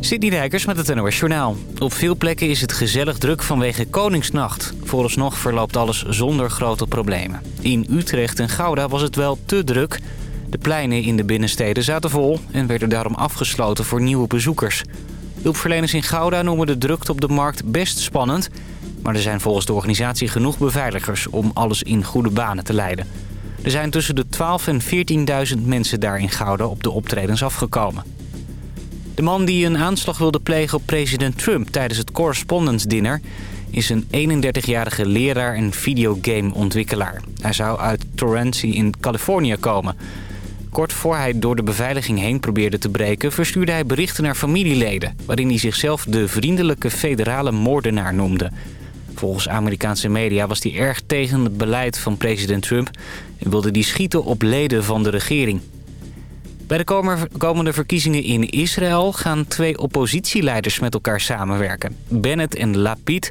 Sidney Dijkers met het NOS Journaal. Op veel plekken is het gezellig druk vanwege Koningsnacht. Vooralsnog verloopt alles zonder grote problemen. In Utrecht en Gouda was het wel te druk. De pleinen in de binnensteden zaten vol en werden daarom afgesloten voor nieuwe bezoekers. Hulpverleners in Gouda noemen de drukte op de markt best spannend... maar er zijn volgens de organisatie genoeg beveiligers om alles in goede banen te leiden. Er zijn tussen de 12.000 en 14.000 mensen daar in Gouda op de optredens afgekomen. De man die een aanslag wilde plegen op president Trump tijdens het Correspondence Dinner... is een 31-jarige leraar en videogameontwikkelaar. Hij zou uit Torrance in Californië komen. Kort voor hij door de beveiliging heen probeerde te breken... verstuurde hij berichten naar familieleden... waarin hij zichzelf de vriendelijke federale moordenaar noemde. Volgens Amerikaanse media was hij erg tegen het beleid van president Trump... en wilde die schieten op leden van de regering. Bij de komende verkiezingen in Israël gaan twee oppositieleiders met elkaar samenwerken. Bennett en Lapid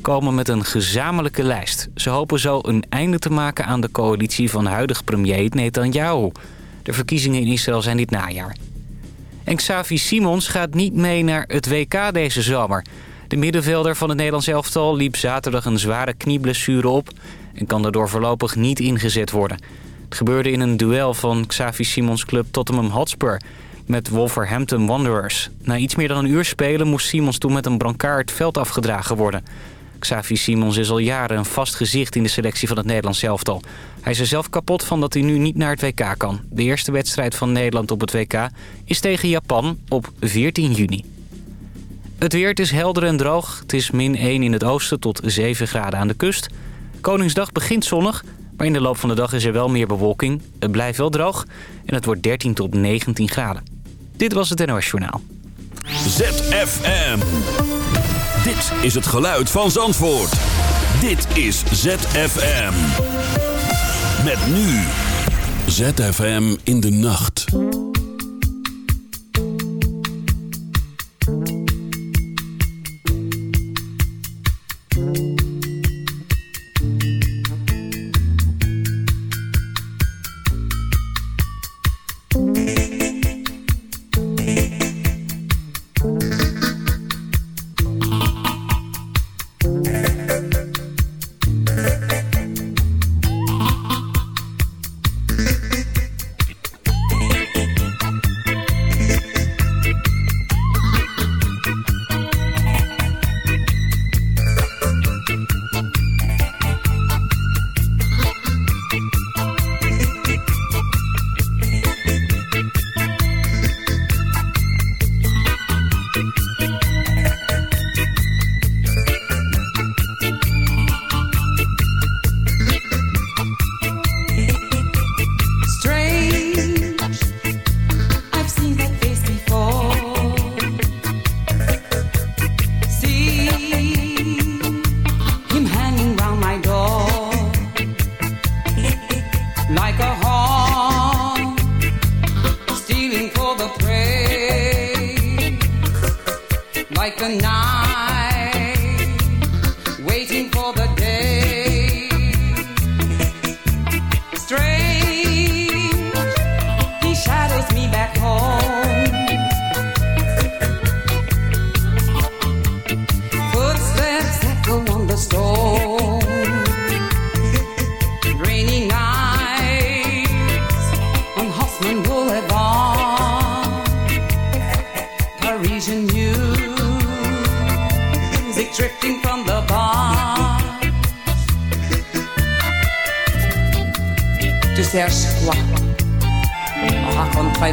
komen met een gezamenlijke lijst. Ze hopen zo een einde te maken aan de coalitie van huidig premier Netanyahu. De verkiezingen in Israël zijn dit najaar. En Xavi Simons gaat niet mee naar het WK deze zomer. De middenvelder van het Nederlands elftal liep zaterdag een zware knieblessure op... en kan daardoor voorlopig niet ingezet worden gebeurde in een duel van Xavi Simons club Tottenham Hotspur met Wolverhampton Wanderers. Na iets meer dan een uur spelen moest Simons toen met een brancard veld afgedragen worden. Xavi Simons is al jaren een vast gezicht in de selectie van het Nederlands elftal. Hij is er zelf kapot van dat hij nu niet naar het WK kan. De eerste wedstrijd van Nederland op het WK is tegen Japan op 14 juni. Het weer het is helder en droog. Het is min 1 in het oosten tot 7 graden aan de kust. Koningsdag begint zonnig, maar in de loop van de dag is er wel meer bewolking. Het blijft wel droog en het wordt 13 tot 19 graden. Dit was het NOS Journaal. ZFM. Dit is het geluid van Zandvoort. Dit is ZFM. Met nu. ZFM in de nacht.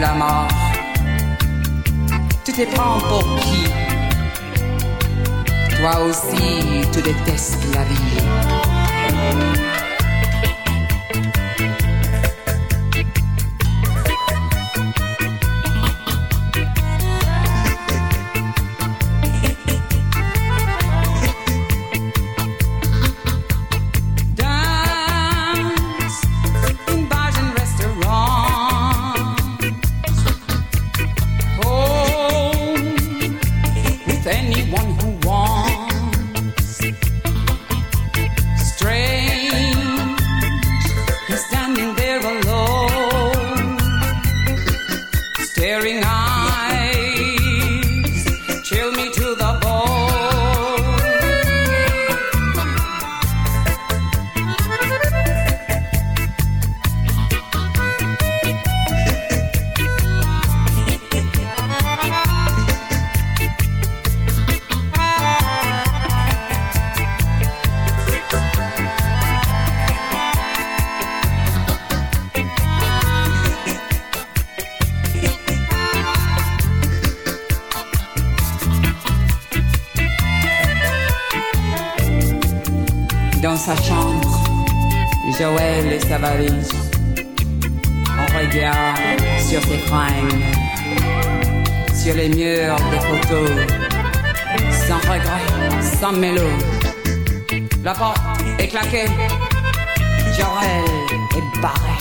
la mort. Tu te pour qui Toi aussi, tu détestes la vie. Et sa valise. On regarde sur ses fringues, sur les murs des photos, sans regret, sans mélo. La porte est claquée, Joël est barré.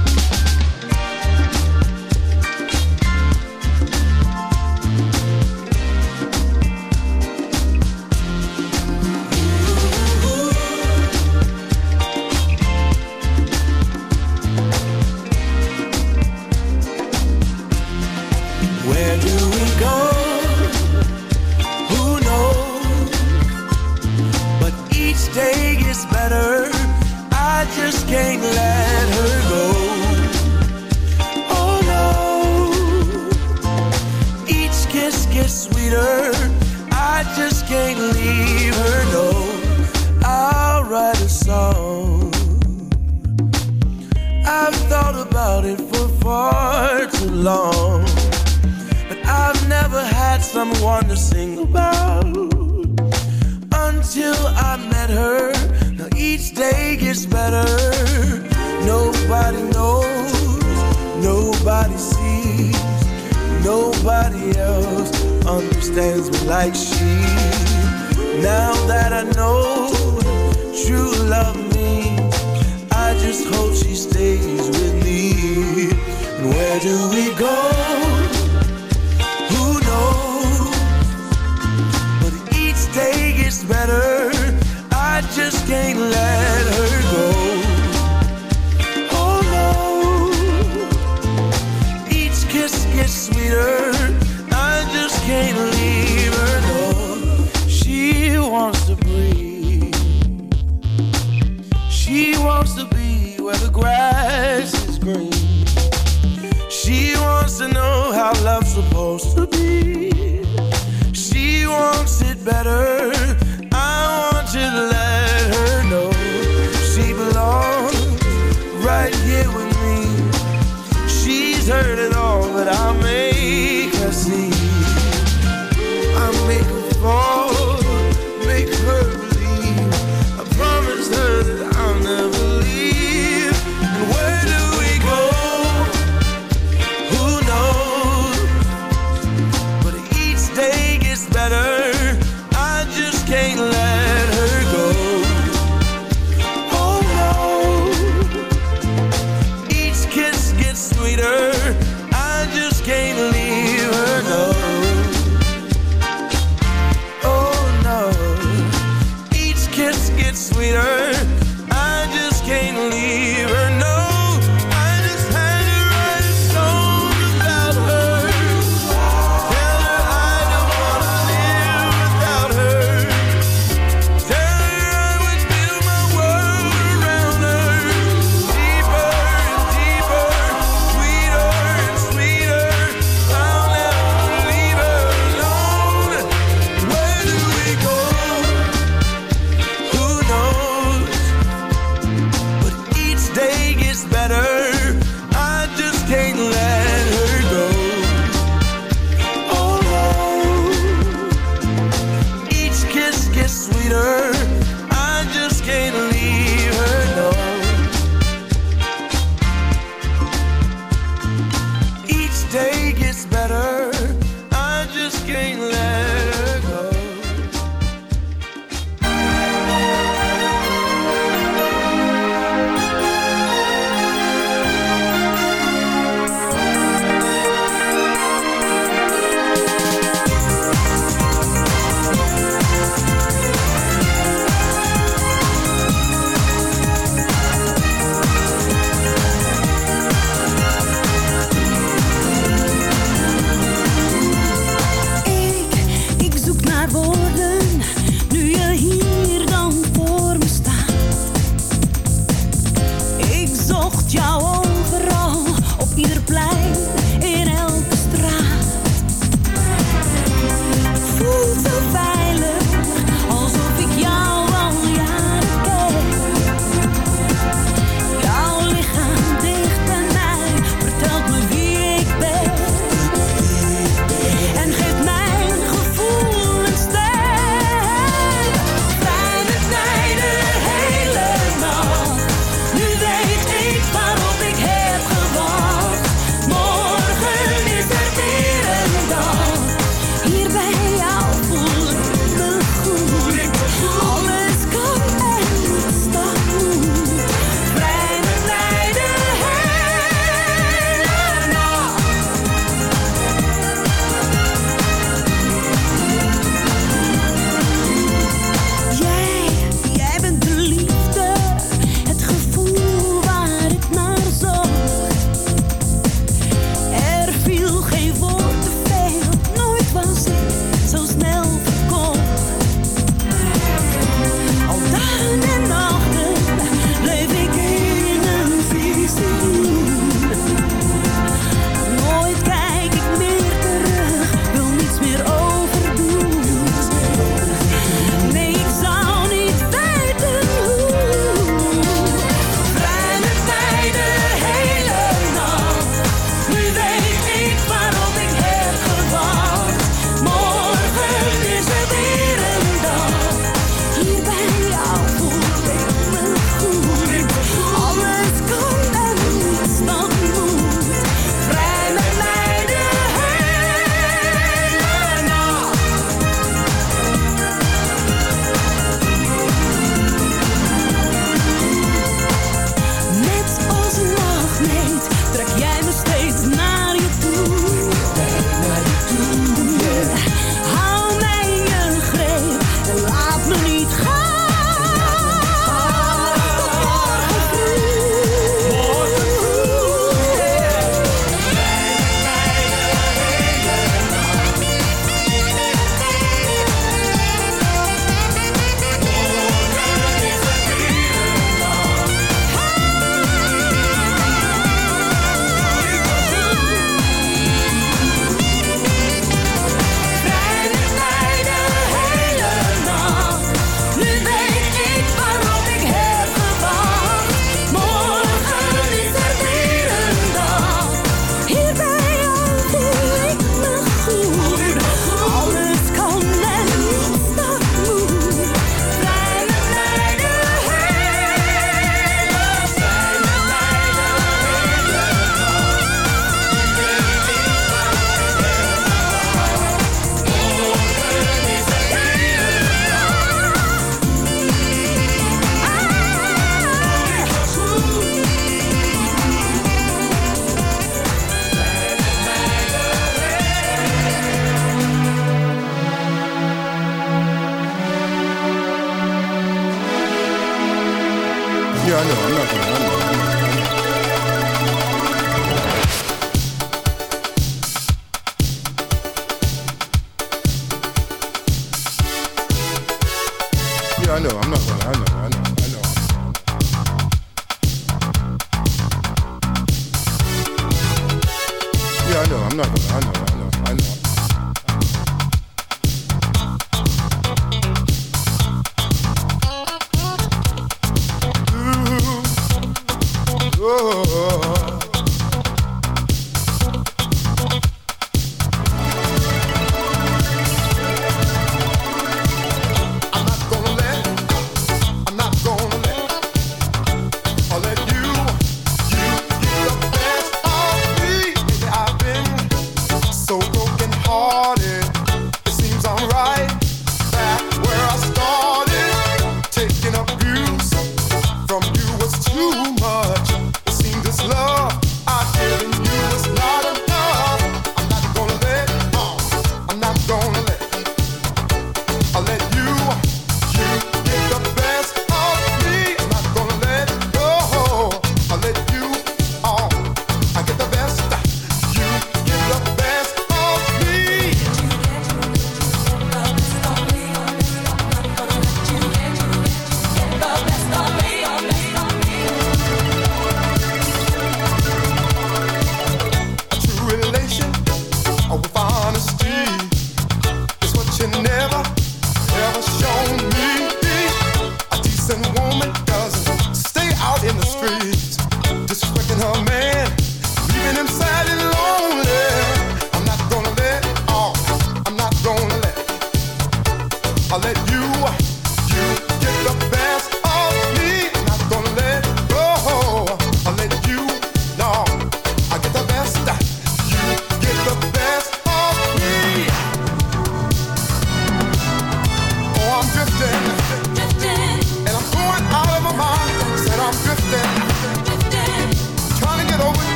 Understands me like she. Now that I know true love means, I just hope she stays with me. And where do we go? Who knows? But each day gets better. I just can't let her go. Oh no. Each kiss gets sweeter. Better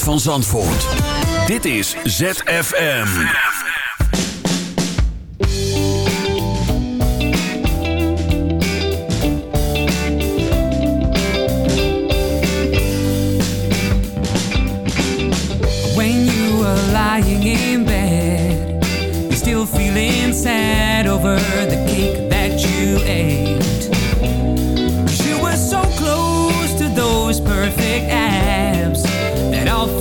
geluid van Zandvoort. Dit is ZFM. When you were lying in bed, you're still feeling sad over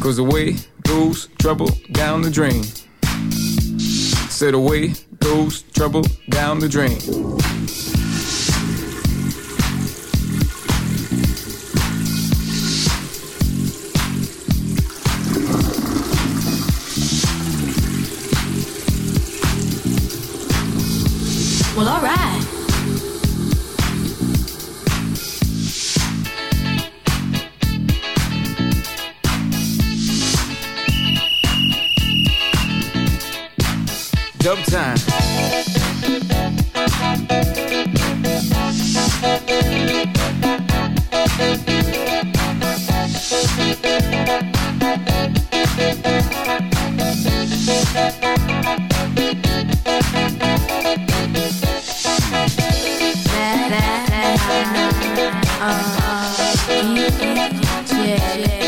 cause away goes trouble down the drain. Said away goes trouble down the drain. Well, alright. dub time. Yeah, yeah.